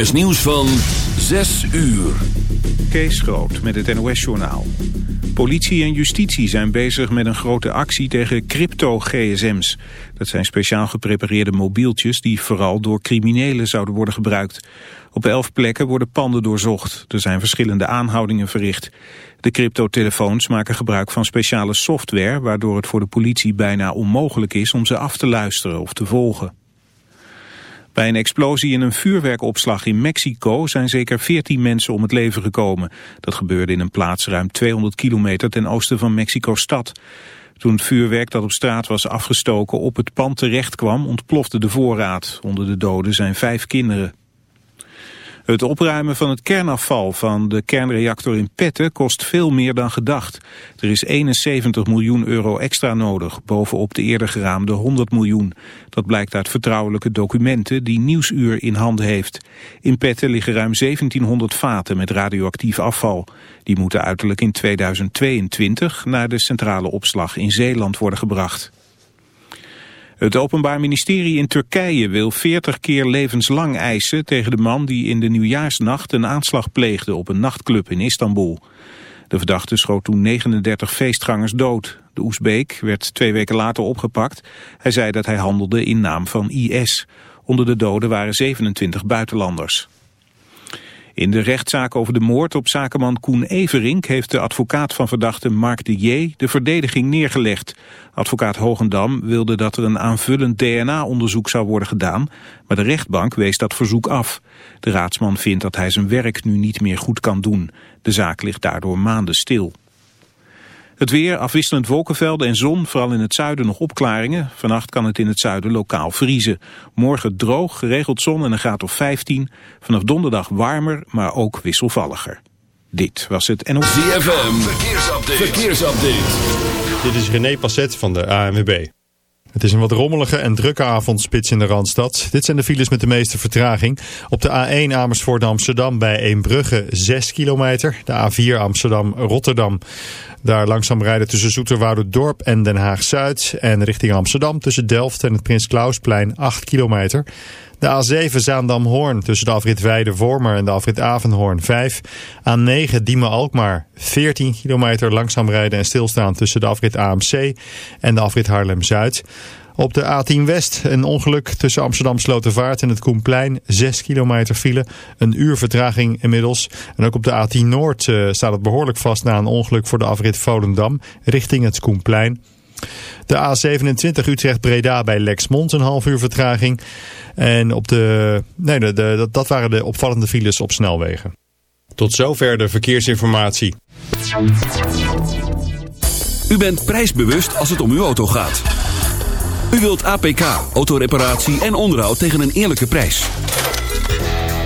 is nieuws van 6 uur. Kees Groot met het NOS-journaal. Politie en justitie zijn bezig met een grote actie tegen crypto-GSM's. Dat zijn speciaal geprepareerde mobieltjes die vooral door criminelen zouden worden gebruikt. Op elf plekken worden panden doorzocht. Er zijn verschillende aanhoudingen verricht. De cryptotelefoons maken gebruik van speciale software... waardoor het voor de politie bijna onmogelijk is om ze af te luisteren of te volgen. Bij een explosie in een vuurwerkopslag in Mexico zijn zeker 14 mensen om het leven gekomen. Dat gebeurde in een plaats ruim 200 kilometer ten oosten van Mexico-stad. Toen het vuurwerk dat op straat was afgestoken op het pand terecht kwam, ontplofte de voorraad. Onder de doden zijn vijf kinderen. Het opruimen van het kernafval van de kernreactor in Petten kost veel meer dan gedacht. Er is 71 miljoen euro extra nodig, bovenop de eerder geraamde 100 miljoen. Dat blijkt uit vertrouwelijke documenten die Nieuwsuur in handen heeft. In Petten liggen ruim 1700 vaten met radioactief afval. Die moeten uiterlijk in 2022 naar de centrale opslag in Zeeland worden gebracht. Het Openbaar Ministerie in Turkije wil 40 keer levenslang eisen tegen de man die in de nieuwjaarsnacht een aanslag pleegde op een nachtclub in Istanbul. De verdachte schoot toen 39 feestgangers dood. De Oezbeek werd twee weken later opgepakt. Hij zei dat hij handelde in naam van IS. Onder de doden waren 27 buitenlanders. In de rechtszaak over de moord op zakenman Koen Everink heeft de advocaat van verdachte Mark de J. de verdediging neergelegd. Advocaat Hogendam wilde dat er een aanvullend DNA-onderzoek zou worden gedaan, maar de rechtbank wees dat verzoek af. De raadsman vindt dat hij zijn werk nu niet meer goed kan doen. De zaak ligt daardoor maanden stil. Het weer, afwisselend wolkenvelden en zon, vooral in het zuiden nog opklaringen. Vannacht kan het in het zuiden lokaal vriezen. Morgen droog, geregeld zon en een graad of 15. Vanaf donderdag warmer, maar ook wisselvalliger. Dit was het NOS. ZFM, verkeersupdate. verkeersupdate. Dit is René Passet van de ANWB. Het is een wat rommelige en drukke avondspits in de Randstad. Dit zijn de files met de meeste vertraging. Op de A1 Amersfoort Amsterdam bij Eembrugge 6 kilometer. De A4 Amsterdam Rotterdam. Daar langzaam rijden tussen Dorp en Den Haag-Zuid. En richting Amsterdam tussen Delft en het Prins Klausplein 8 kilometer. De A7 Zaandam-Hoorn tussen de afrit Weide-Wormer en de afrit Avenhoorn 5. A9 Diemen-Alkmaar 14 kilometer langzaam rijden en stilstaan tussen de afrit AMC en de afrit Haarlem-Zuid. Op de A10 West een ongeluk tussen Amsterdam Slotervaart en het Koenplein. 6 kilometer file, een uur vertraging inmiddels. En ook op de A10 Noord uh, staat het behoorlijk vast na een ongeluk voor de afrit Volendam richting het Koenplein. De A27 Utrecht-Breda bij Lexmond een half uur vertraging. En op de, nee, de, de, dat waren de opvallende files op snelwegen. Tot zover de verkeersinformatie. U bent prijsbewust als het om uw auto gaat. U wilt APK, autoreparatie en onderhoud tegen een eerlijke prijs.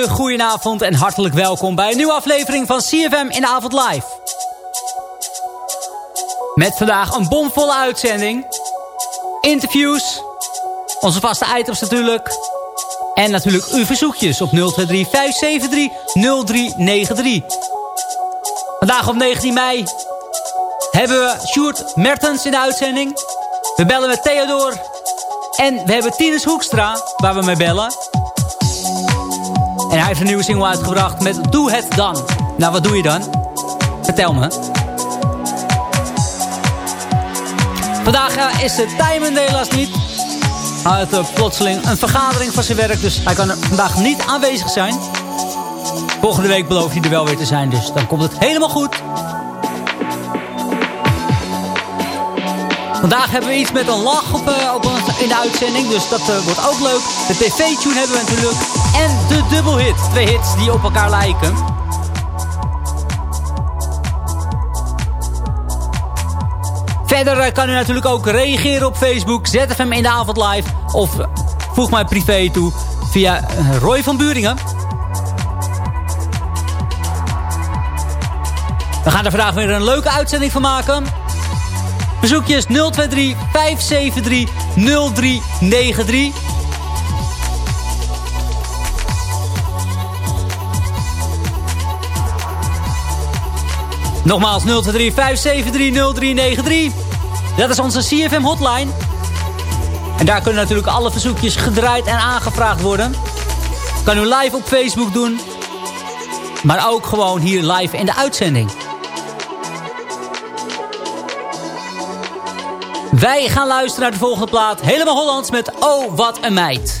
En een hele goede avond en hartelijk welkom bij een nieuwe aflevering van CFM in de avond live. Met vandaag een bomvolle uitzending. Interviews. Onze vaste items natuurlijk. En natuurlijk uw verzoekjes op 023 573 0393. Vandaag op 19 mei hebben we Sjoerd Mertens in de uitzending. We bellen met Theodor. En we hebben Tinus Hoekstra waar we mee bellen. En hij heeft een nieuwe single uitgebracht met Doe het dan. Nou, wat doe je dan? Vertel me. Vandaag eh, is de Tijmen helaas niet. Hij had uh, plotseling een vergadering van zijn werk, dus hij kan vandaag niet aanwezig zijn. Volgende week belooft hij er wel weer te zijn, dus dan komt het helemaal goed. Vandaag hebben we iets met een lach op, op in de uitzending, dus dat wordt ook leuk. De tv-tune hebben we natuurlijk. En de dubbelhit. Twee hits die op elkaar lijken. Verder uh, kan u natuurlijk ook reageren op Facebook. ZFM in de avond live. Of voeg mij privé toe via Roy van Buringen. We gaan er vandaag weer een leuke uitzending van maken. Bezoekjes 023 573 0393. Nogmaals 023 573 0393. Dat is onze CFM hotline. En daar kunnen natuurlijk alle verzoekjes gedraaid en aangevraagd worden. Kan u live op Facebook doen. Maar ook gewoon hier live in de uitzending. Wij gaan luisteren naar de volgende plaat. Helemaal Hollands met Oh, wat een meid.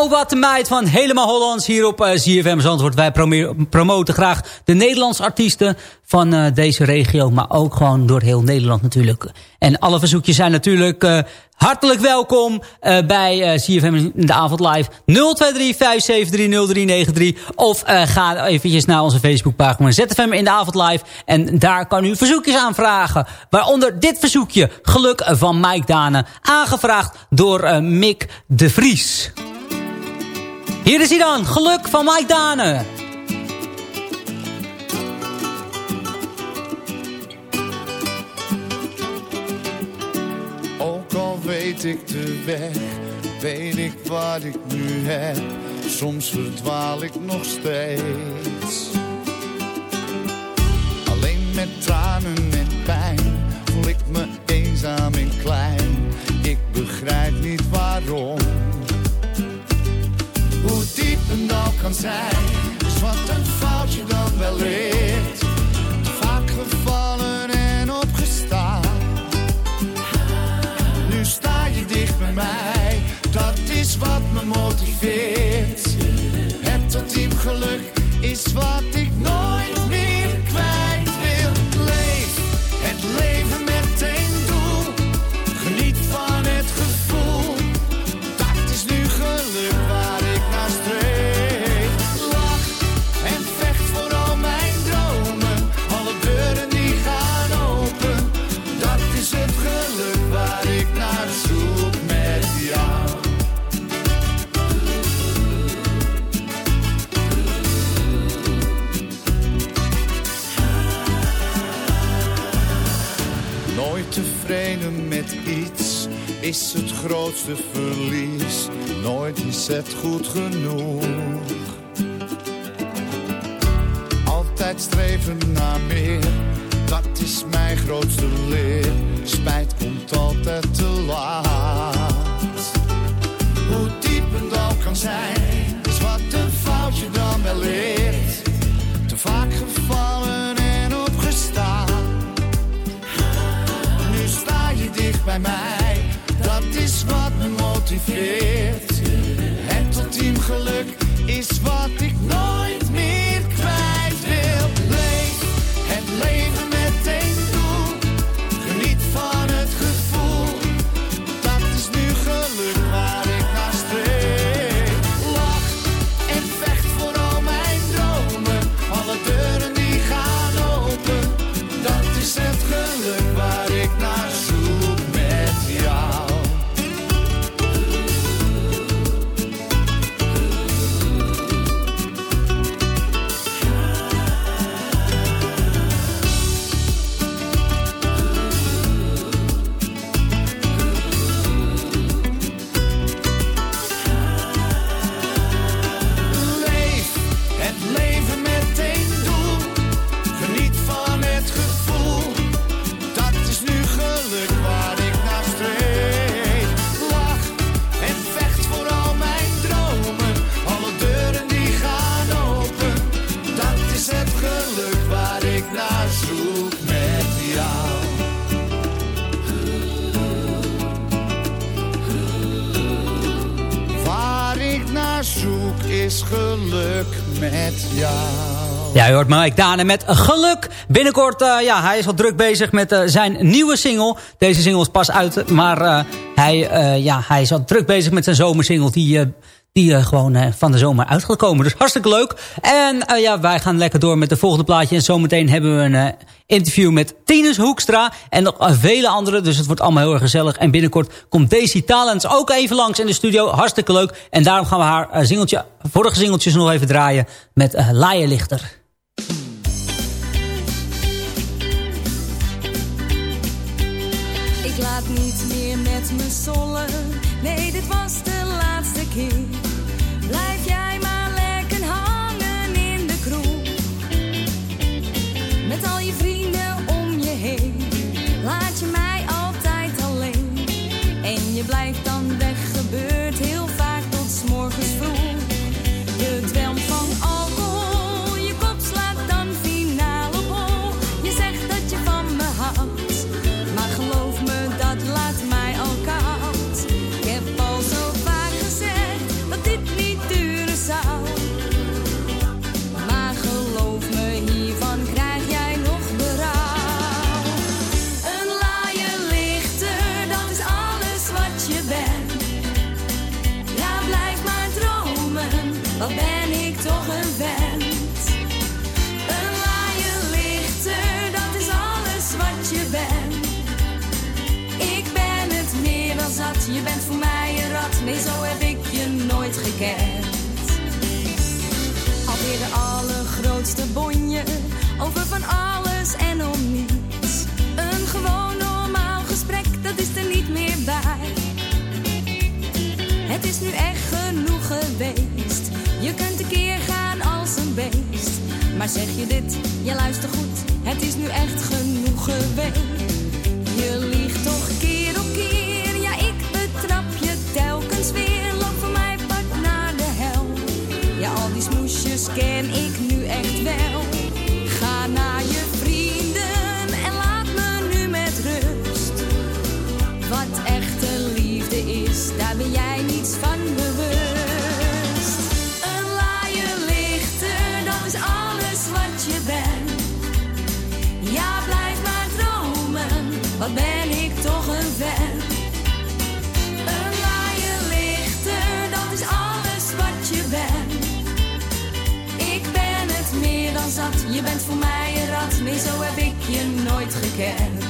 Oh, wat de meid van Helemaal Hollands hier op uh, ZFM Zandvoort. Wij promoten graag de Nederlandse artiesten van uh, deze regio. Maar ook gewoon door heel Nederland natuurlijk. En alle verzoekjes zijn natuurlijk uh, hartelijk welkom bij CFM in de avond live 023-573-0393. Of ga eventjes naar onze Facebookpagina ZFM in de avond live. En daar kan u verzoekjes aanvragen. Waaronder dit verzoekje, Geluk van Mike Dane. Aangevraagd door Mick de Vries. Hier is hij dan, Geluk van Mike Dane. Ook al weet ik de weg, weet ik wat ik nu heb. Soms verdwaal ik nog steeds. Alleen met tranen en pijn voel ik me eenzaam en klein. Ik begrijp niet waarom hoe diep een dal kan zijn, is wat een foutje dan wel leert. Te vaak gevallen en opgestaan. Nu sta je dicht bij mij, dat is wat me motiveert. Het ultiem geluk is wat ik nooit is het grootste verlies. Nooit is het goed genoeg. Altijd streven naar meer, dat is mijn grootste leer. Spijt komt altijd te laat. Het ultiem geluk Ja, je hoort Mike Dane met geluk. Binnenkort, uh, ja, hij is al druk bezig met uh, zijn nieuwe single. Deze single is pas uit, maar uh, hij, ja, hij is al druk bezig met zijn zomersingle. Die, die gewoon van de zomer uit gaat komen. Dus hartstikke leuk. En ja, wij gaan lekker door met de volgende plaatje. En zometeen hebben we een interview met Tinus Hoekstra. En nog vele anderen. Dus het wordt allemaal heel erg gezellig. En binnenkort komt Daisy Talents ook even langs in de studio. Hartstikke leuk. En daarom gaan we haar singeltje, vorige singeltjes nog even draaien met Laaienlichter. Ik laat niet meer met me zollen. Nee, dit was de laatste keer. Blijf jij maar lekker hangen in de kroeg. Met al je vrienden om je heen. Laat je mij altijd alleen. En je blijft over van alles en om niets. Een gewoon normaal gesprek, dat is er niet meer bij. Het is nu echt genoeg geweest. Je kunt een keer gaan als een beest. Maar zeg je dit, je luistert goed. Het is nu echt genoeg geweest. Je liegt toch keer op keer. Ja, ik betrap je telkens weer. Loop voor mij pak naar de hel. Ja, al die smoesjes ken ik nu echt wel. Je bent voor mij een rat. Nee, zo heb ik je nooit gekend.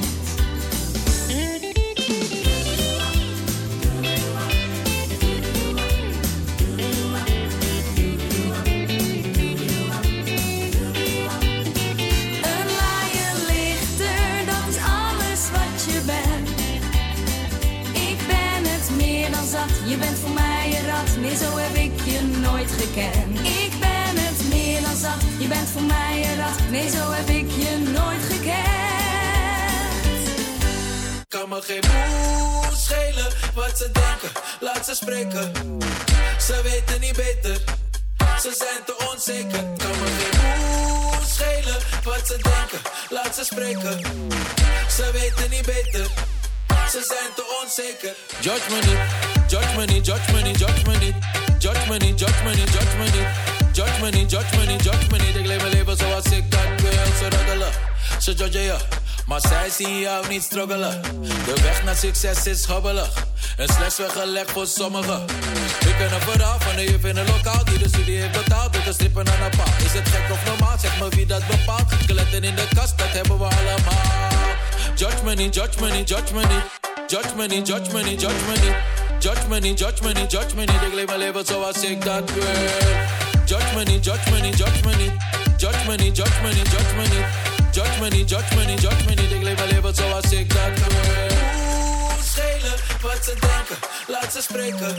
Een laaie lichter, is alles wat je bent. Ik ben het meer dan zat, je bent voor mij een rat. Nee, zo heb ik je nooit gekend. Je bent voor mij een rat. Nee, zo heb ik je nooit gekend. Kan me geen moe schelen wat ze denken, laat ze spreken. Ze weten niet beter, ze zijn te onzeker. Kan me geen moe schelen wat ze denken, laat ze spreken. Ze weten niet beter, ze zijn te onzeker. Judge me niet, judge me niet, judge me niet, judge me niet. Judge me niet, judge me niet, me niet. Judge me niet, judge me niet, judge me niet. Ik leef mijn leven zoals ik dat wil. Ze roddelen, ze judgen je. Maar zij zien jou niet struggelen. De weg naar succes is hobbelig. En slechts weggelegd voor sommigen. Ik ken een verhaal van een juf in een lokaal die de studie heeft betaald. Door te strippen aan een paal. Is het gek of normaal? Zeg me wie dat bepaalt. Skeletten in de kast, dat hebben we allemaal. Judge me niet, judge me niet, judge me niet. Judge me niet, judge me niet, judge me niet. Judge me judge me niet, judge me niet. Ik leef mijn leven zoals ik dat wil. Judge me niet, judge me niet, judge me niet. Judge me niet, judge me niet, judge me niet. Judge me niet, judge me niet, judge leven zoals ik dat schelen wat ze denken, laat ze spreken.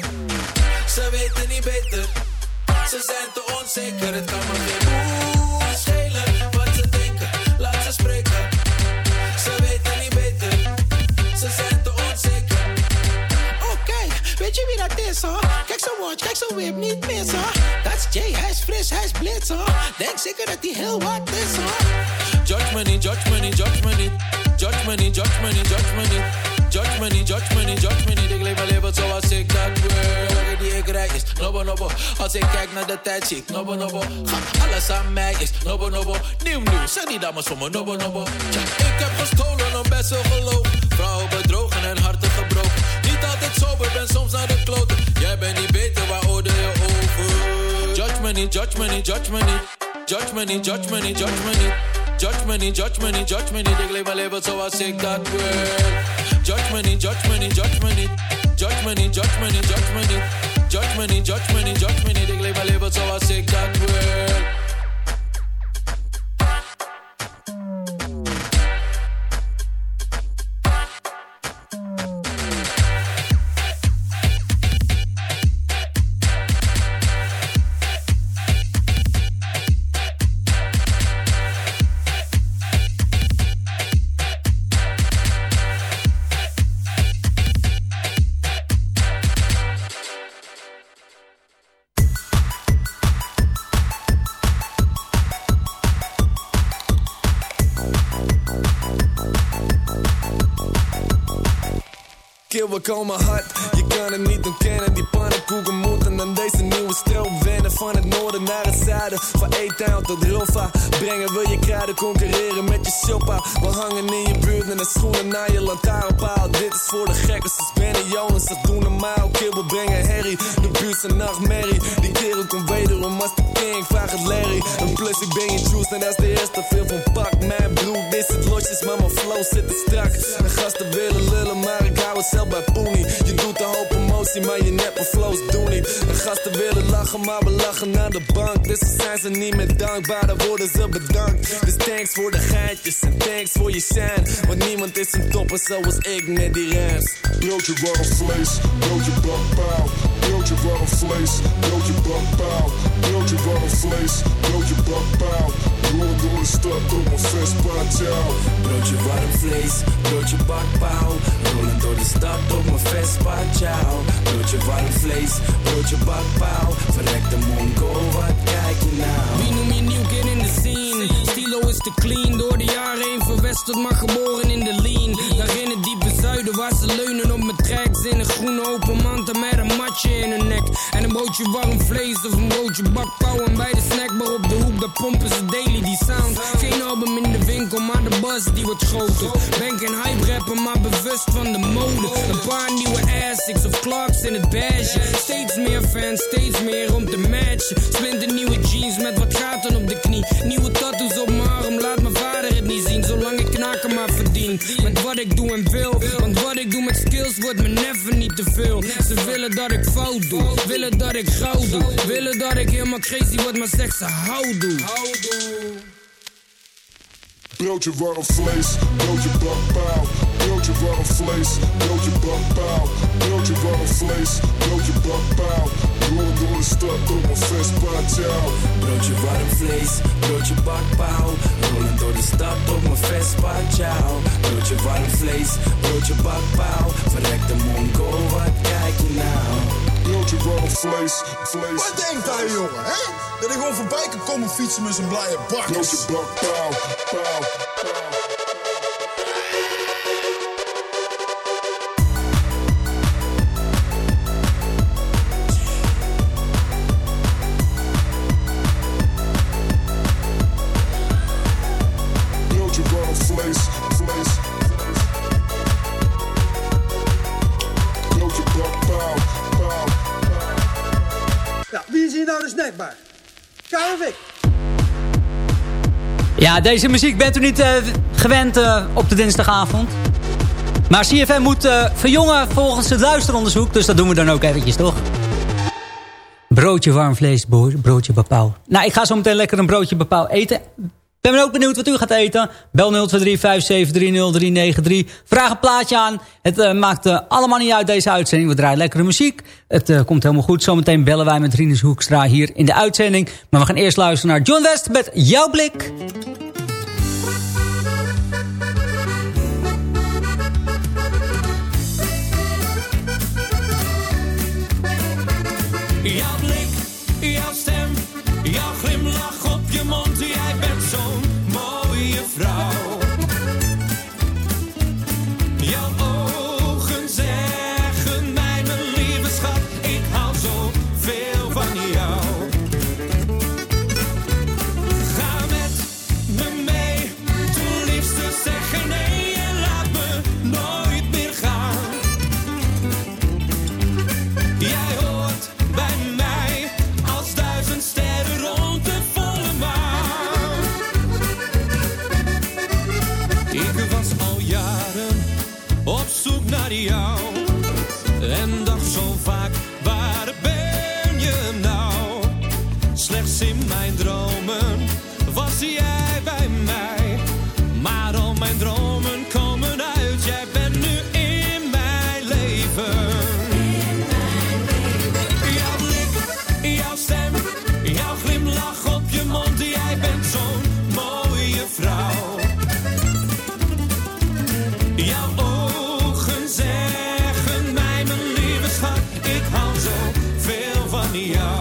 Ze weten niet beter, ze zijn te onzeker. Het kan me geen je? Kijk zo watch, kijk zo whip, niet mis hoor. Dat is Jay, hij is fris, hij is blitz hoor. Denk zeker dat hij heel wat is hoor. Judge me niet, judge me niet, judge me niet. Judge me niet, judge me niet, judge me niet. Judge me niet, judge me niet, judge me niet. Ik leef mijn leven zoals ik dat wil. Die ik rij is nobbo nobbo. Als ik kijk naar de tijd zie ik nobbo nobbo. Alles aan mij is nobbo nobbo. Nieuw nieuw, zijn die dames voor me nobbo nobbo. Ik heb gestolen en best wel gelogen. Vrouwen bedrogen en harten gebroken. Niet sober, ben soms naar de kloten. Jij bent niet beter, waar oordeel je over? Judge me niet, judge me niet, judge me niet. Judge me niet, judge me niet, judge me niet. Judge me niet, judge me niet, judge me niet. Ik leef mijn leven zoals ik dat wil. Judge me niet, judge me niet, judge me niet. Judge me niet, judge me niet, judge me niet. Judge me niet, judge me niet, judge me niet. Ik leef mijn leven zoals ik dat wil. Kill, we komen hard, je kan het niet ontkennen Die pannenkoeken moeten aan deze nieuwe stijl wennen Van het noorden naar het zuiden, van E-Town tot Roffa Brengen wil je kruiden, concurreren met je shoppa We hangen in je buurt met de schoenen naar je lantaarnpaal. Dit is voor de gekkers, dus Benny Jonas, dat doen normaal. We brengen herrie, de buurt zijn nachtmerrie. Die kerel komt wederom als de king, vraag het Larry. En plus ik ben je juice en dat is de eerste film van pak. Mijn broek, dit zit losjes, maar mijn flow zit te strak. En gasten willen lullen, maar ik hou het zelf bij Poenie. Je doet een hoop emotie, maar je neppe flows doen niet. En gasten willen lachen, maar we lachen naar de bank Dus zijn ze niet meer dankbaar, dan worden ze bedankt Dus thanks voor de geintjes en thanks voor je shine Want niemand is een topper zoals ik met die rams Broodje warm vlees, broodje bakpauw. Broodje warm vlees, broodje bakpauw. Broodje warm vlees, broodje bakpauw. Rollen door de stad op een Vespa ciao. Broodje warm vlees, broodje bakpauw. Rollen door de stad op mijn Vespa, ciao. Broodje warm vlees, broodje bakpauw. Verrekte mongo, wat kijk je nou? Wie noem je nieuw kid in de scene? Stilo is te clean, door de jaren heen verwesterd, maar geboren in de lean. Daar in het diepe zuiden, waar ze leunen op mijn tracks. In een groene open mantel met een matje in hun nek. Broodje warm vlees of een broodje bakpauw. En bij de snackbar op de hoek, daar pompen ze daily die sound. Geen album in de winkel, maar de buzz die wordt groter. Ben geen hype rapper, maar bewust van de mode. Een paar nieuwe Asics of Clarks in het beige. Steeds meer fans, steeds meer om te matchen. Splinter nieuwe jeans met wat gaten op de knie. Nieuwe tattoos op mijn arm, laat mijn vader het niet zien. Zolang ik knaken maar verdien. Met wat ik doe en wil. Want wat ik doe met skills wordt me never niet te veel. Ze willen dat ik fout doe. Willen dat ik goud doe. Willen dat ik helemaal crazy word, maar zeg ze hou doe. Broodje warm vlees, broodje bakpauw. Broodje warm vlees, broodje bakpauw. Broodje warm vlees, broodje bakpauw. Rollen door de stad op een Vespa. Broodje warm vlees, broodje bakpauw. Rollen door de stad op mijn Vespa, ciao. Broodje warm vlees, broodje bakpauw. Verrekte mongo, wat kijk je nou? Warm vlees, vlees. Wat denkt hij, jongen, hè? Dat ik gewoon voorbij kan komen fietsen met zijn blije pauw, pauw. Nou of ik? Ja, deze muziek bent u niet eh, gewend eh, op de dinsdagavond. Maar CFM moet eh, verjongen volgens het luisteronderzoek. Dus dat doen we dan ook eventjes, toch? Broodje warm vlees, bro- broodje bepaal. Nou, ik ga zo meteen lekker een broodje bepaal eten. Ben ook benieuwd wat u gaat eten. Bel 023-573-0393. Vraag een plaatje aan. Het eh, maakt eh, allemaal niet uit deze uitzending. We draaien lekkere muziek. Het eh, komt helemaal goed. Zometeen bellen wij met Rinus Hoekstra hier in de uitzending. Maar we gaan eerst luisteren naar John West met Jouw Blik. Zoek veel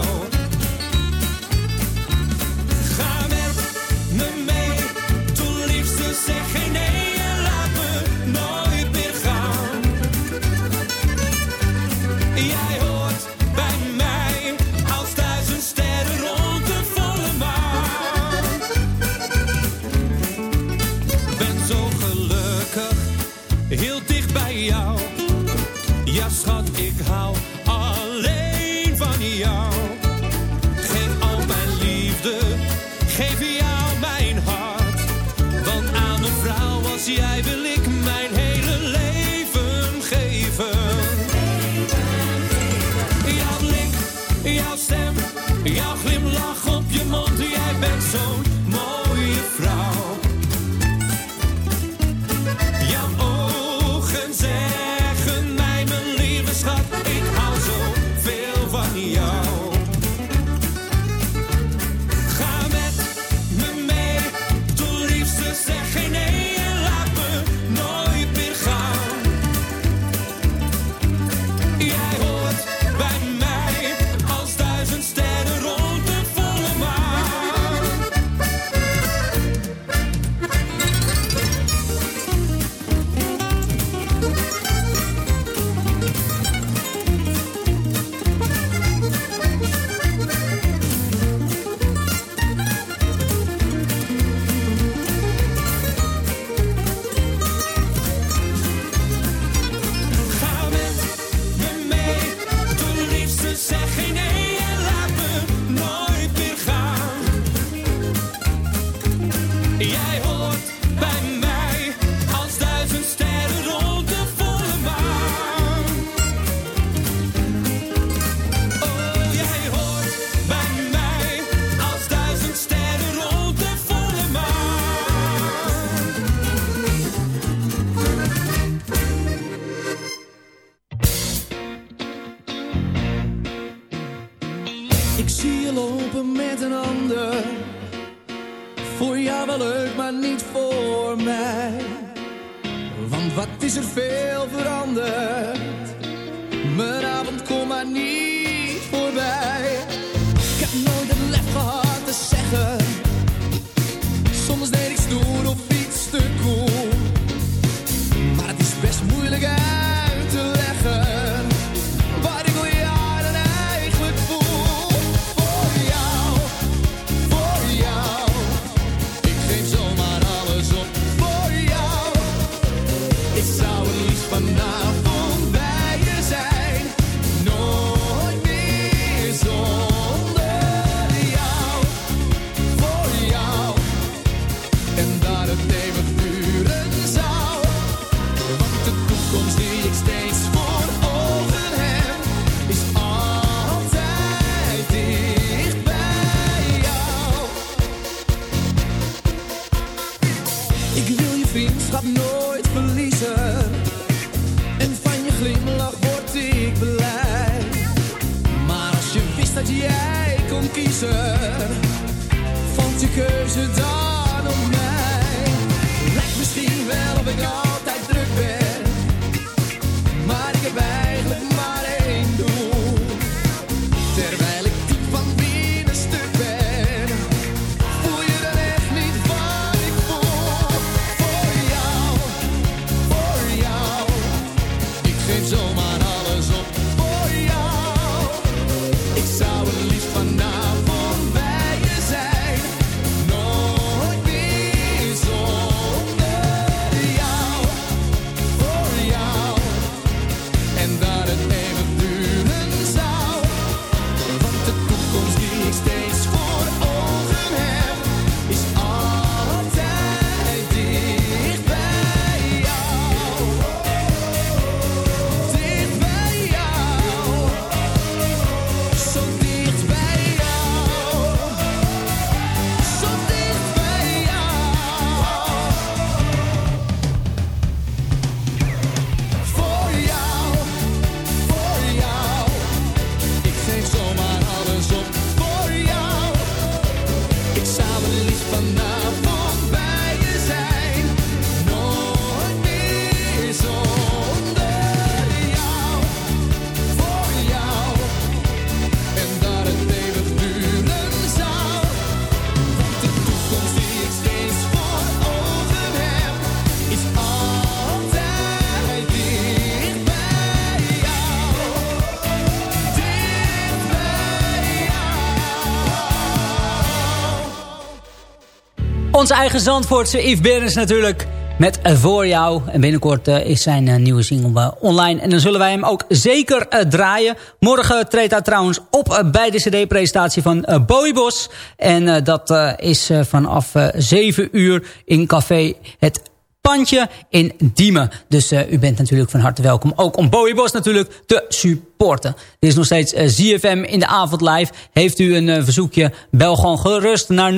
onze eigen Zandvoortse Yves Berens natuurlijk. Met eh, Voor Jou. En binnenkort eh, is zijn eh, nieuwe single online. En dan zullen wij hem ook zeker draaien. Morgen treedt hij trouwens op bij de cd-presentatie van uh, Bowie Bos. En dat is vanaf 7 uur in café Het pandje in Diemen. Dus eh, u bent natuurlijk van harte welkom. Ook om Bowie Bos natuurlijk te supporten. Dit is nog steeds eh, ZFM in de avond live. Heeft u een eh, verzoekje, bel gewoon gerust naar 023-573-0393.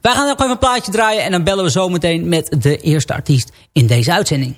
Wij gaan nog even een plaatje draaien... en dan bellen we zometeen met de eerste artiest in deze uitzending.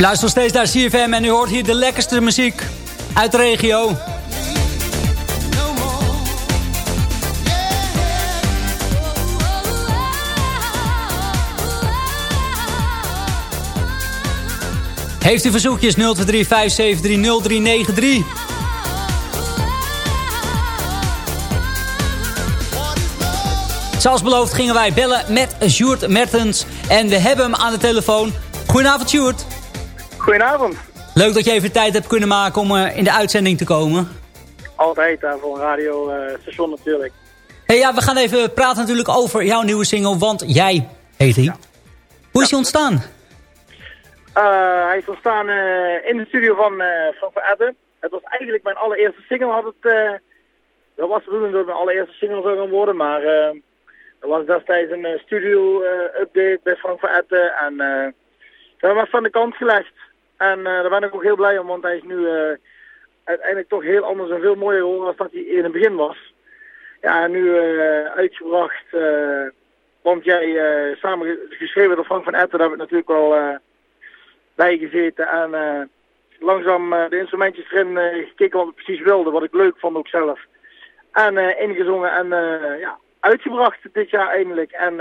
U luistert nog steeds naar CFM en u hoort hier de lekkerste muziek uit de regio. Heeft u verzoekjes 023 573 0393? Zoals beloofd gingen wij bellen met Sjoerd Mertens. En we hebben hem aan de telefoon. Goedenavond Sjoerd. Goedenavond. Leuk dat je even tijd hebt kunnen maken om uh, in de uitzending te komen. Altijd uh, voor een radiostation uh, natuurlijk. Hey, ja, we gaan even praten natuurlijk over jouw nieuwe single, want jij heet hij. Ja. Hoe is hij ontstaan? Uh, hij is ontstaan uh, in de studio van, uh, van Veredden. Het was eigenlijk mijn allereerste single. Had het, dat was de bedoeling dat het mijn allereerste single zou gaan worden. Maar er was destijds een studio-update bij Frank Veredden. En dat was van de kant gelegd. En daar ben ik ook heel blij om, want hij is nu uiteindelijk toch heel anders en veel mooier geworden dan dat hij in het begin was. Ja, nu uitgebracht... want jij samen geschreven door Frank van Etten, daar heb ik natuurlijk wel bijgezeten en uh, langzaam de instrumentjes erin gekeken wat ik precies wilde, wat ik leuk vond ook zelf. En ingezongen en ja, uitgebracht dit jaar eindelijk. En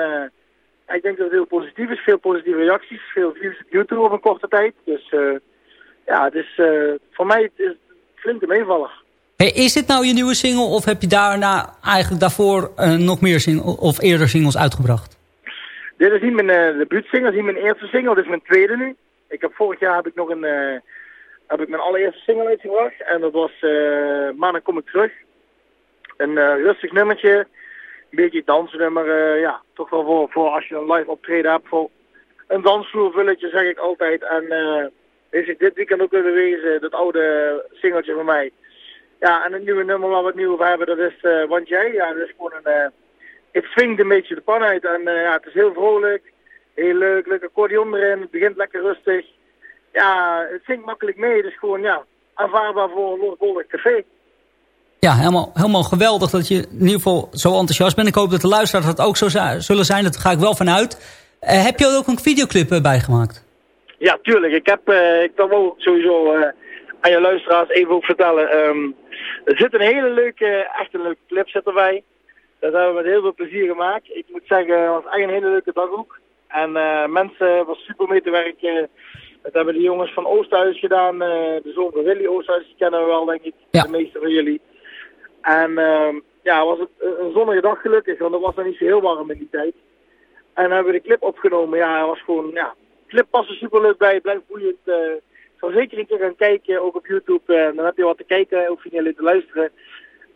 ik denk dat het heel positief is, veel positieve reacties, veel views op YouTube op een korte tijd. Dus ja, het is voor mij het is flink meevaller. Hey, is dit nou je nieuwe single of heb je daarna eigenlijk daarvoor nog meer single, of eerder singles uitgebracht? Dit is niet mijn debuutsingle, dit is niet mijn eerste single, dit is mijn tweede nu. Ik heb vorig jaar heb ik nog een, uh, heb ik mijn allereerste single uitgebracht. En dat was uh, Maandag kom ik terug. Een uh, rustig nummertje. Beetje dansnummer. ja, toch wel voor, voor als je een live optreden hebt. Voor een dansvloervulletje zeg ik altijd. En is het dit weekend ook weer bewezen. Dat oude singeltje van mij. Ja, en het nieuwe nummer waar we het nu over hebben. Dat is Want Jij. Ja, dat is gewoon een... het swingt een beetje de pan uit. En ja, het is heel vrolijk. Heel leuk, leuk accordeon erin. Het begint lekker rustig. Ja, het zingt makkelijk mee. Dus gewoon, ja, aanvaardbaar voor een Losbollig café. Ja, helemaal, helemaal geweldig dat je in ieder geval zo enthousiast bent. Ik hoop dat de luisteraars dat ook zo zullen zijn. Dat ga ik wel vanuit. Uh, heb je er ook een videoclip uh, bijgemaakt? Ja, tuurlijk. Ik heb, uh, ik wil ook sowieso aan je luisteraars even ook vertellen. Um, er zit een hele leuke, echt een leuke clip zit erbij. Dat hebben we met heel veel plezier gemaakt. Ik moet zeggen, het was echt een hele leuke dag ook. En mensen was super mee te werken. Dat hebben de jongens van Oosthuis gedaan. De zoon van Willy Oosthuis, die kennen we wel, denk ik. Ja. De meeste van jullie. En uh, ja, was het een zonnige dag gelukkig, want het was nog niet zo heel warm in die tijd. En hebben we de clip opgenomen. Ja, het was gewoon, ja, clip er super leuk bij. Blijft boeiend. Uh, ik zal zeker een keer gaan kijken, ook op YouTube. Uh, dan heb je wat te kijken, hoef je niet te luisteren.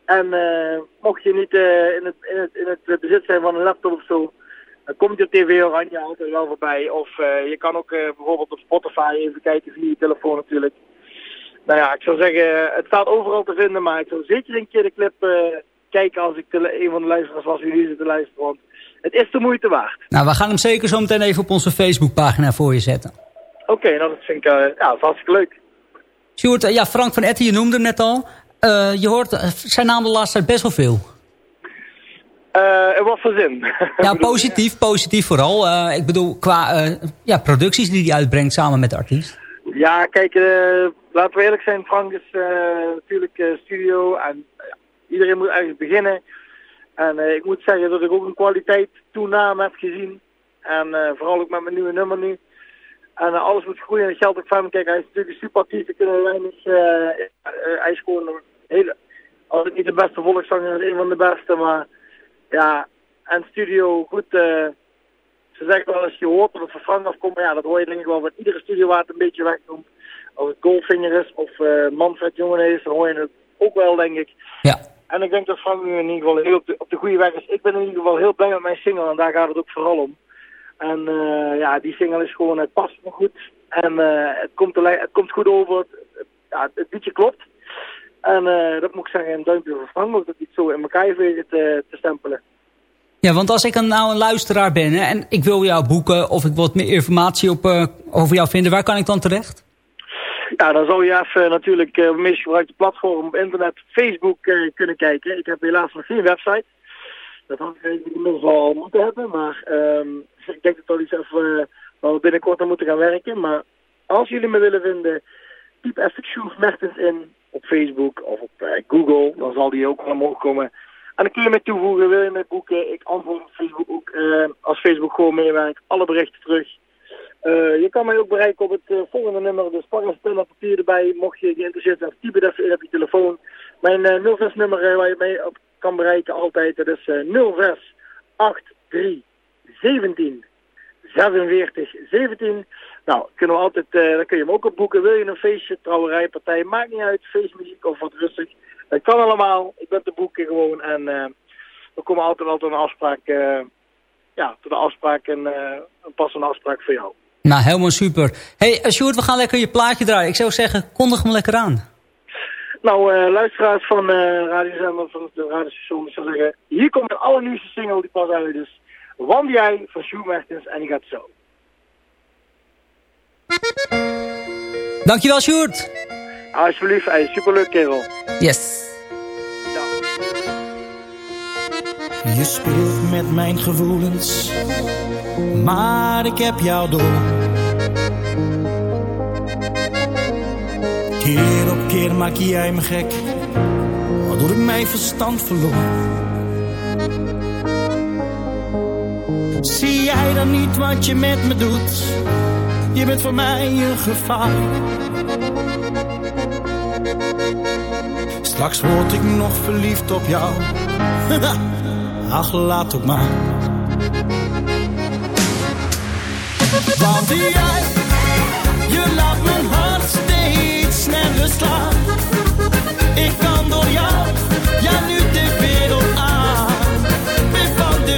En uh, mocht je niet in, het, in, het, in het bezit zijn van een laptop of zo, dan komt je TV Oranje altijd wel voorbij. Of je kan ook bijvoorbeeld op Spotify even kijken via je telefoon natuurlijk. Nou ja, ik zou zeggen, het staat overal te vinden, maar ik zou zeker een keer de clip uh, kijken als ik de, een van de luisteraars was die nu zit te luisteren. Want het is de moeite waard. Nou, we gaan hem zeker zo meteen even op onze Facebookpagina voor je zetten. Oké, okay, nou dat vind ik ja, dat is hartstikke leuk. Sjoerd, ja, Frank van Etten, je noemde hem net al. je hoort zijn naam de laatste tijd best wel veel. Uh, in wat voor zin? Ja, positief, positief vooral. Uh, ik bedoel, qua uh, ja, producties die hij uitbrengt samen met de artiest. Ja, kijk, laten we eerlijk zijn. Frank is natuurlijk studio en iedereen moet eigenlijk beginnen. En ik moet zeggen dat ik ook een kwaliteit toename heb gezien. En vooral ook met mijn nieuwe nummer nu. En alles moet groeien en dat geldt ook voor hem. Kijk, hij is natuurlijk super actief. Ik kunnen weinig... hij is gewoon een. Als het niet de beste volkszanger is, een van de beste, maar ja, en studio goed. Ze zeggen wel als je hoort dat het van Frank afkomt, maar ja, dat hoor je denk ik wel van iedere studio waar het een beetje wegkomt. Of het Goldfinger is of uh, Manfred Jongen is, dan hoor je het ook wel, denk ik. Ja. En ik denk dat Frank nu in ieder geval heel op de, op de goede weg is. Ik ben in ieder geval heel blij met mijn single en daar gaat het ook vooral om. En uh, ja, die single is gewoon, het past me goed. En uh, het, komt het komt goed over. Het, ja, het liedje klopt. En uh, dat moet ik zeggen, een duimpje voor Frank, dat niet zo in elkaar even te, te stempelen. Ja, want als ik een, nou een luisteraar ben hè, en ik wil jou boeken of ik wil wat meer informatie op, over jou vinden, waar kan ik dan terecht? Ja, dan zou je even natuurlijk uh, op meest gebruikte platform op internet Facebook uh, kunnen kijken. Ik heb helaas nog geen website. Dat had ik inmiddels al moeten hebben, maar um, ik denk dat we iets even uh, binnenkort aan moeten gaan werken. Maar als jullie me willen vinden, typ even Mertens in op Facebook of op eh, Google. Dan zal die ook wel omhoog komen. En dan kun je me toevoegen, wil je me boeken. Ik antwoord op Facebook ook eh, als Facebook gewoon meewerkt. Alle berichten terug. Eh, je kan mij ook bereiken op het eh, volgende nummer. Dus pak een pen en papier erbij. Mocht je geïnteresseerd zijn, typ het even in op je telefoon. Mijn 06 nummer eh, waar je mee op kan bereiken altijd. Dat is eh 06 83 17 46 17. Nou, kunnen we altijd, dan kun je hem ook op boeken. Wil je een feestje, trouwerij, partij, maakt niet uit. Feestmuziek of wat rustig. Dat kan allemaal. Ik ben te boeken gewoon. En we komen altijd wel tot een afspraak. ja, tot een afspraak en een passende afspraak voor jou. Nou, helemaal super. hey, eh, Sjoerd, we gaan lekker je plaatje draaien. Ik zou zeggen, kondig me lekker aan. Nou, eh, luisteraars van eh radiozender van de radiostation, zou zeggen, hier komt een allernieuwste single die pas uit is. Want jij van Sjoerd Mertens en die gaat zo. Dankjewel, Sjoerd. Alsjeblieft, is superleuk kerel. Yes. Je speelt met mijn gevoelens, maar ik heb jou door. Keer op keer maak jij me gek, waardoor ik mijn verstand verloor. Zie jij dan niet wat je met me doet? Je bent voor mij een gevaar. Straks word ik nog verliefd op jou. Ach, laat ook maar. Want jij, je laat mijn hart steeds sneller slaan. Ik kan door jou, ja nu de wereld aan. Van de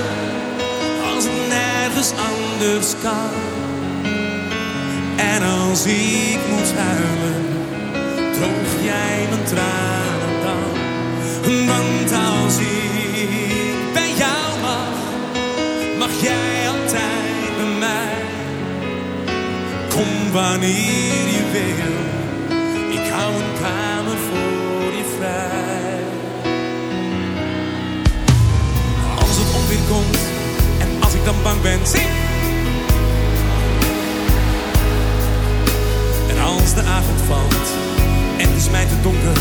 nergens anders kan? En als ik moet huilen, droog jij mijn tranen dan. Want als ik bij jou mag, mag jij altijd bij mij. Kom wanneer je wil, ik hou een kamer voor je vrij. Ik dan bang ben. En als de avond valt en het is mij donker,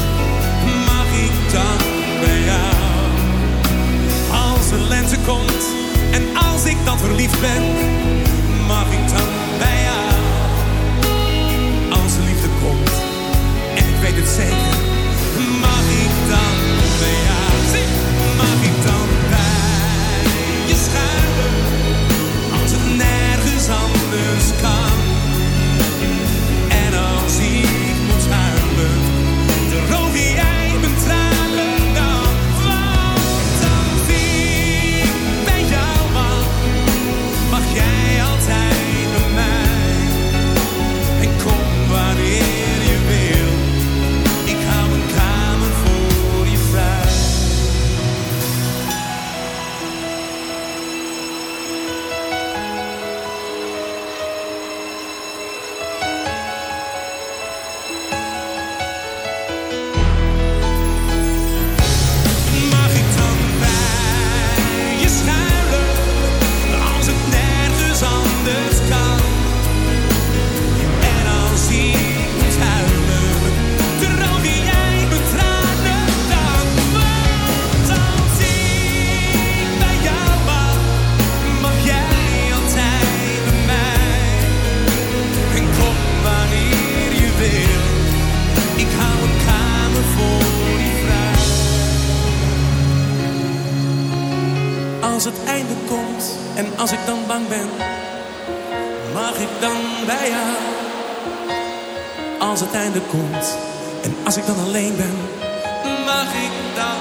dan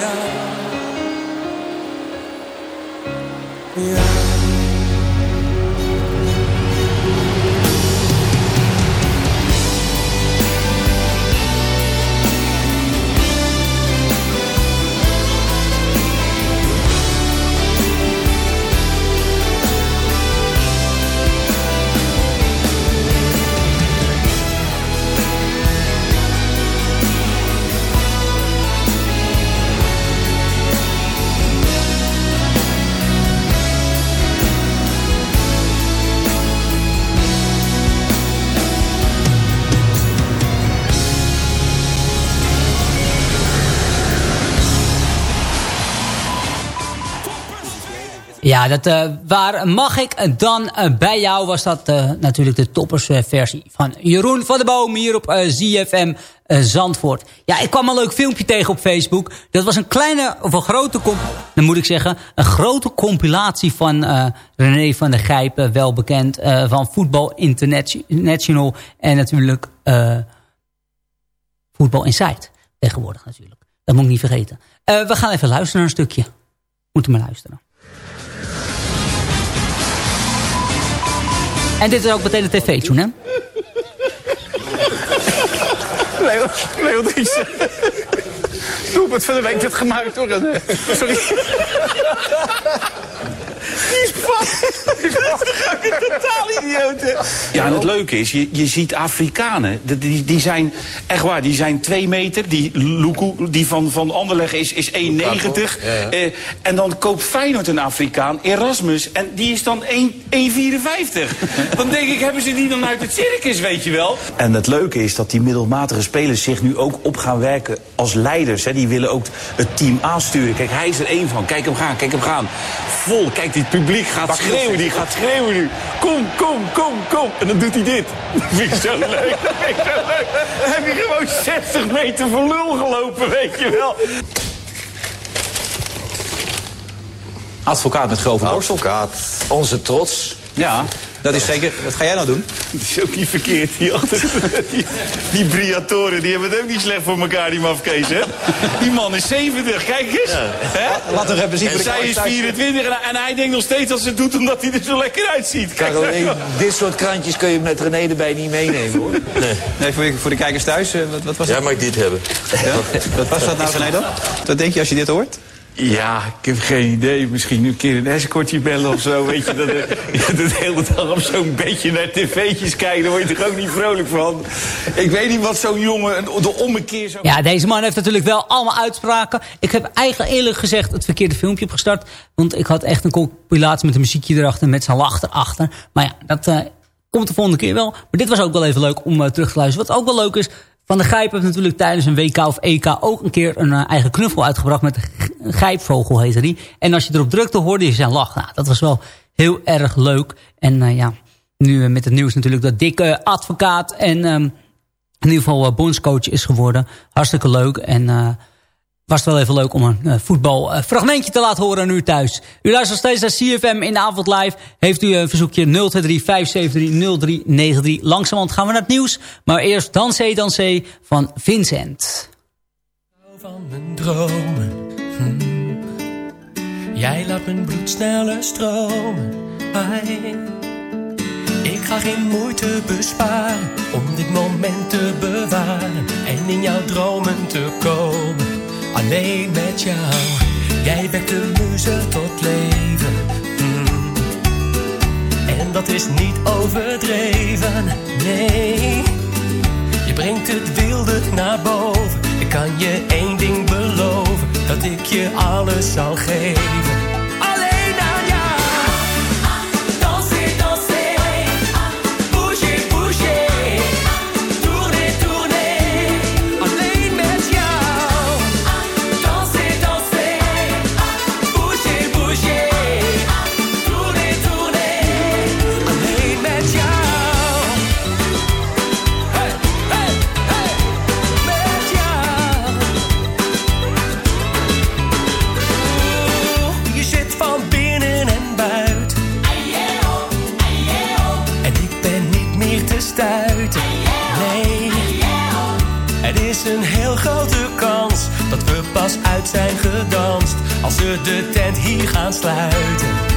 jou? Ja. Dat, eh, waar mag ik dan eh, bij jou? Was dat eh, natuurlijk de toppersversie van Jeroen van der Boom hier op ZFM Zandvoort. Ja, ik kwam een leuk filmpje tegen op Facebook. Dat was een kleine, of een grote, dan moet ik zeggen, een grote compilatie van René van der Gijpen, wel bekend van Voetbal International en natuurlijk Voetbal Insight tegenwoordig natuurlijk. Dat moet ik niet vergeten. we gaan even luisteren naar een stukje. Moeten maar luisteren. En dit is ook meteen de tv-tune, hè? Leo, Leo Dries. Doelpunt van de week werd gemaakt een... eh, Sorry. Die is vast. Die is vast. Totaal idioten. Ja, en het leuke is, je, je ziet Afrikanen. Die, die, die zijn, echt waar, die zijn twee meter. Die Luku, die van, van Anderlecht is, is 1,90. Ja, ja. Eh, en dan koopt Feyenoord een Afrikaan, Erasmus. En die is dan 1 1,54. dan denk ik, hebben ze die dan uit het circus, weet je wel? En het leuke is dat die middelmatige spelers zich nu ook op gaan werken als leiders. Hè. Die willen ook het team aansturen. Kijk, hij is er één van. Kijk hem gaan, kijk hem gaan. Vol, kijk, dit publiek gaat schreeuwen. Die gaat schreeuwen nu. Kom, kom, kom, kom. En dan doet hij dit. Dat vind ik zo leuk. Dat vind ik zo leuk. Dan heb je gewoon 60 meter voor lul gelopen, weet je wel. Advocaat met grove borst. Advocaat, onze trots. Ja, dat is zeker. Wat ga jij nou doen? Dat is ook niet verkeerd. Die, achter, die, die Briatoren, die hebben het ook niet slecht voor elkaar, die mafkees, hè? Die man is 70, kijk eens. Hè? Laat nog even zien. En zij is 24 en, en hij denkt nog steeds dat ze het doet omdat hij er zo lekker uitziet. Kijk, Caroline, dit soort krantjes kun je met René erbij niet meenemen, hoor. Nee. Nee, voor, voor de kijkers thuis, eh, wat, wat was Jij dat? mag dit hebben. Ja? Wat was dat nou, René, dan? Wat denk je als je dit hoort? Ja, ik heb geen idee. Misschien een keer een escortje bellen of zo. Weet je, dat, eh, je de hele dag op zo'n beetje naar tv'tjes kijken. Daar word je toch ook niet vrolijk van. Ik weet niet wat zo'n jongen de ommekeer zou... Ja, deze man heeft natuurlijk wel allemaal uitspraken. Ik heb eigenlijk eerlijk gezegd het verkeerde filmpje opgestart. Want ik had echt een compilatie met een muziekje erachter. Met zijn lach erachter. Maar ja, dat eh, komt de volgende keer wel. Maar dit was ook wel even leuk om eh, terug te luisteren. Wat ook wel leuk is. Van de Gijp heeft natuurlijk tijdens een WK of EK ook een keer een eh, eigen knuffel uitgebracht. Met een gijpvogel heette die. En als je erop drukte hoorde je zijn lach. Nou, dat was wel heel erg leuk. En eh, ja, nu eh, met het nieuws natuurlijk dat dikke advocaat en... ehm, in ieder geval bondscoach is geworden. Hartstikke leuk. En was het wel even leuk om een eh, voetbalfragmentje te laten horen aan u thuis. U luistert steeds naar CFM in de avond live. Heeft u een verzoekje 023-573-0393. Langzamerhand gaan we naar het nieuws. Maar eerst Dansé Dansé van Vincent. van mijn dromen. Hm. Jij laat mijn bloed sneller stromen. Ik ga geen moeite besparen om dit moment te bewaren en in jouw dromen te komen. Alleen met jou, jij wekt de muze tot leven. Hm. En dat is niet overdreven, nee. Je brengt het wilde naar boven. Ik kan je één ding beloven: dat ik je alles zal geven. Zijn gedanst. Als we de tent hier gaan sluiten.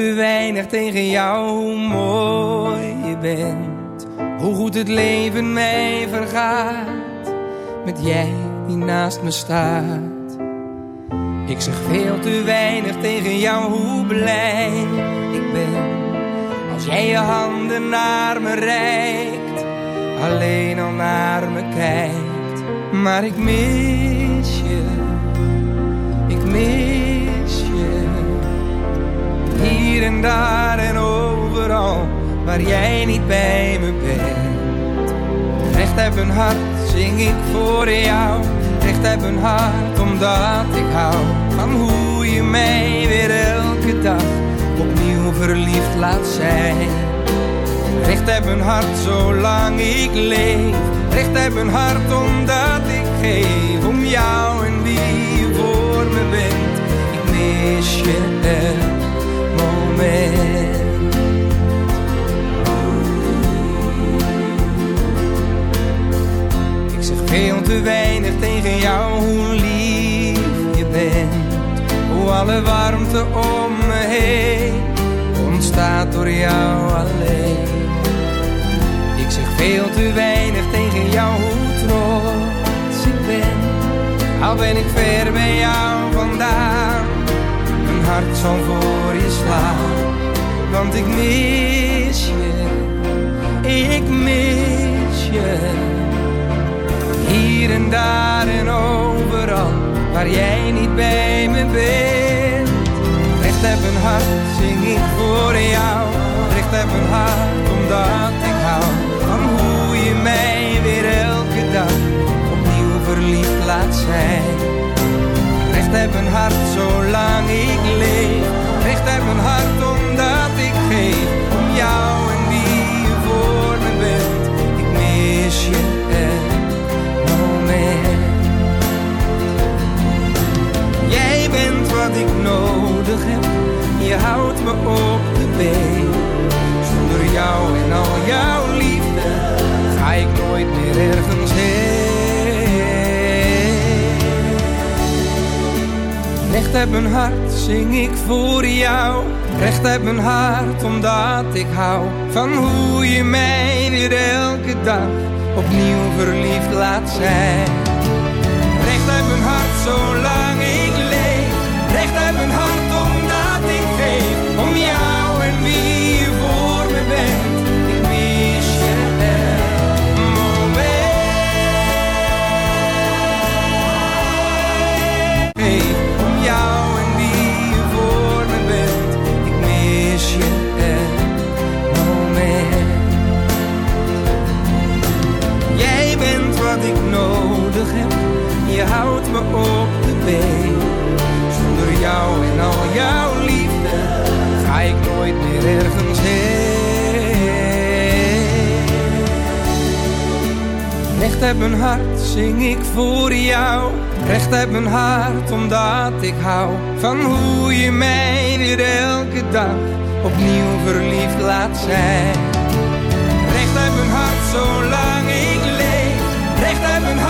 Te weinig tegen jou hoe mooi je bent. Hoe goed het leven mij vergaat. Met jij die naast me staat. Ik zeg veel te weinig tegen jou hoe blij ik ben. Als jij je handen naar me reikt. Alleen al naar me kijkt. Maar ik mis je. Ik mis je. Hier en daar en overal waar jij niet bij me bent. Recht heb een hart, zing ik voor jou. Recht heb een hart, omdat ik hou van hoe je mij weer elke dag opnieuw verliefd laat zijn. Recht heb een hart, zolang ik leef. Recht heb een hart, omdat ik geef om jou en wie voor me bent. Ik mis je elk Ik zeg veel te weinig tegen jou hoe lief je bent. Hoe alle warmte om me heen ontstaat door jou alleen. Ik zeg veel te weinig tegen jou hoe trots ik ben. Al ben ik ver bij jou vandaan. Hart zal voor je slaan. Want ik mis je. Ik mis je. Hier en daar en overal waar jij niet bij me bent. Recht heb een hart, zing ik voor jou. Recht heb een hart, omdat ik hou van hoe je mij weer elke dag opnieuw verliefd laat zijn. Heb een hart, zolang ik leef. Recht heb een hart, omdat ik geef om jou en wie je voor me bent. Ik mis je elk moment. Jij bent wat ik nodig heb, je houdt me op de been. Zonder jou en al jouw liefde ga ik nooit meer ergens Recht heb een hart, zing ik voor jou. Recht heb een hart, omdat ik hou van hoe je mij weer elke dag opnieuw verliefd laat zijn. Recht heb een hart, zolang ik me op de been. Zonder jou en al jouw liefde ga ik nooit meer ergens heen. Recht heb een hart, zing ik voor jou. Recht heb een hart, omdat ik hou van hoe je mij weer elke dag opnieuw verliefd laat zijn. Recht heb een hart, zolang ik leef. Recht heb een hart,